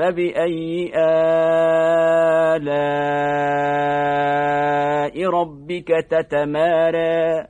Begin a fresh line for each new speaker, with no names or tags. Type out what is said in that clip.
فبأي آلاء ربك تتمارى؟